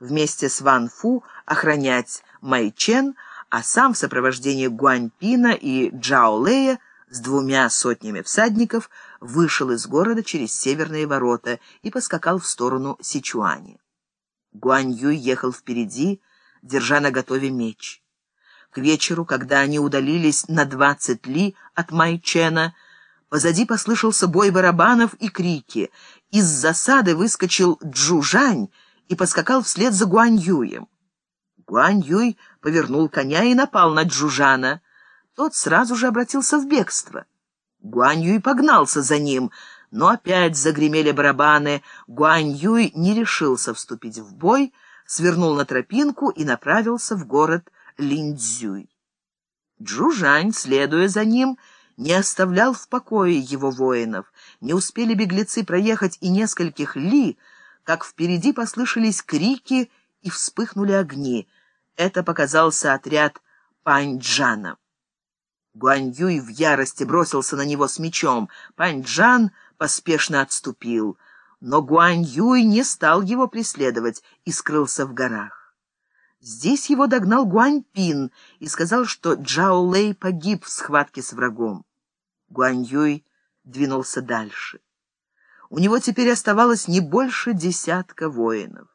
вместе с Ван Фу охранять Майчен, а сам в сопровождении Гуаньпина и Джао Лея с двумя сотнями всадников вышел из города через северные ворота и поскакал в сторону Сичуани. Гуань Юй ехал впереди, держа наготове меч. К вечеру, когда они удалились на двадцать ли от Майчена, позади послышался бой барабанов и крики. Из засады выскочил Джужань и поскакал вслед за Гуань Юем. Гуань Юй повернул коня и напал на Джужана. Тот сразу же обратился в бегство. Гуань Юй погнался за ним, но опять загремели барабаны. Гуань Юй не решился вступить в бой, свернул на тропинку и направился в город Линдзюй. Джужань, следуя за ним, не оставлял в покое его воинов. Не успели беглецы проехать и нескольких ли, как впереди послышались крики и вспыхнули огни. Это показался отряд Паньджана. Гуаньюй в ярости бросился на него с мечом. Паньджан поспешно отступил, но Гуаньюй не стал его преследовать и скрылся в горах. Здесь его догнал Гуаньпин и сказал, что Джао Лэй погиб в схватке с врагом. Гуаньюй двинулся дальше. У него теперь оставалось не больше десятка воинов.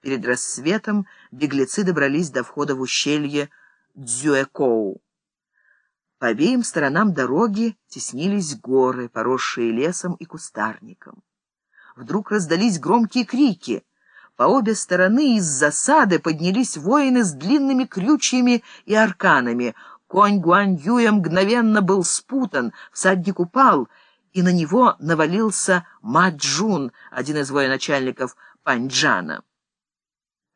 Перед рассветом беглецы добрались до входа в ущелье Дзюэкоу. По обеим сторонам дороги теснились горы, поросшие лесом и кустарником. Вдруг раздались громкие крики. По обе стороны из засады поднялись воины с длинными крючьями и арканами. Конь Гуань Юя мгновенно был спутан, всадник упал, и на него навалился Маджун, один из военачальников Паньджана.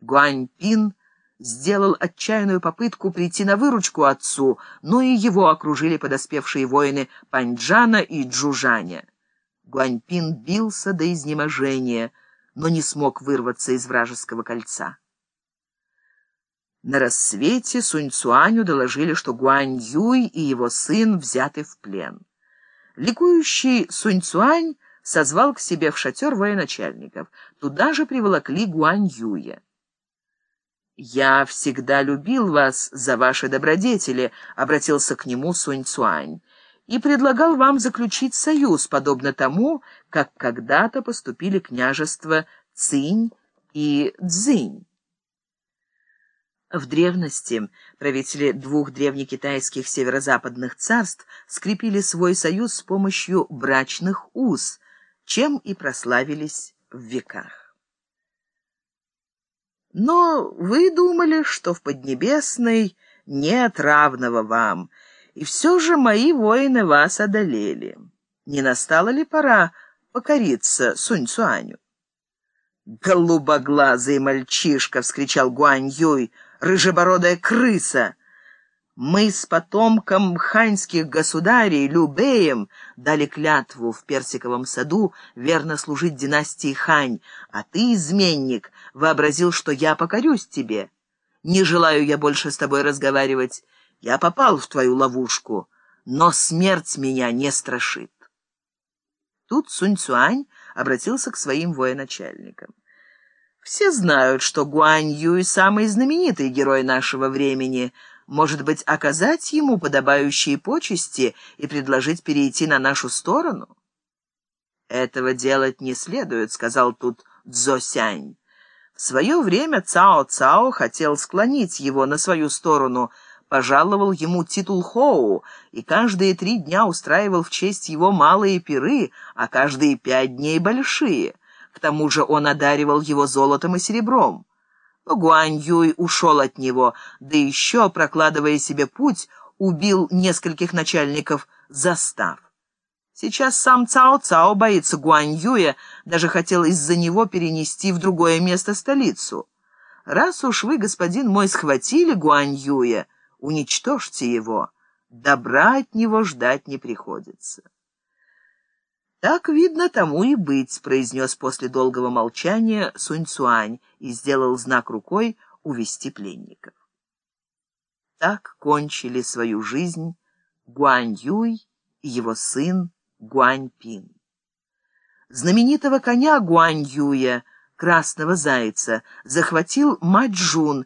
Гуань Пин сделал отчаянную попытку прийти на выручку отцу, но и его окружили подоспевшие воины Паньджана и Джужаня. Гуаньпин бился до изнеможения, но не смог вырваться из вражеского кольца. На рассвете Сунь Цуаню доложили, что Гуань Юй и его сын взяты в плен. Ликующий Сунь Цуань созвал к себе в шатер военачальников. Туда же приволокли Гуань Юя. «Я всегда любил вас за ваши добродетели», — обратился к нему Сунь Цуань, «и предлагал вам заключить союз, подобно тому, как когда-то поступили княжества Цинь и Цзинь». В древности правители двух древнекитайских северо-западных царств скрепили свой союз с помощью брачных уз, чем и прославились в веках. Но вы думали, что в Поднебесной нет равного вам, и все же мои воины вас одолели. Не настала ли пора покориться Сунь-Цуаню? «Голубоглазый мальчишка!» — вскричал Гуань Юй. «Рыжебородая крыса!» Мы с потомком ханьских государей, Любеем, дали клятву в Персиковом саду верно служить династии Хань, а ты, изменник, вообразил, что я покорюсь тебе. Не желаю я больше с тобой разговаривать. Я попал в твою ловушку, но смерть меня не страшит. Тут Сунь Цуань обратился к своим военачальникам. Все знают, что Гуань Юй самый знаменитый герой нашего времени — может быть, оказать ему подобающие почести и предложить перейти на нашу сторону? «Этого делать не следует», — сказал тут Цзосянь. В свое время Цао-Цао хотел склонить его на свою сторону, пожаловал ему титул Хоу и каждые три дня устраивал в честь его малые пиры, а каждые пять дней большие. К тому же он одаривал его золотом и серебром. Гуань Юй ушел от него, да еще, прокладывая себе путь, убил нескольких начальников застав. Сейчас сам Цао Цао боится Гуань Юя, даже хотел из-за него перенести в другое место столицу. Раз уж вы, господин мой, схватили Гуань Юя, уничтожьте его. Добра от него ждать не приходится. «Так, видно, тому и быть», — произнес после долгого молчания Сунь Цуань и сделал знак рукой увести пленников. Так кончили свою жизнь Гуань Юй и его сын Гуань Пин. Знаменитого коня Гуань Юя Красного Зайца, захватил Маджун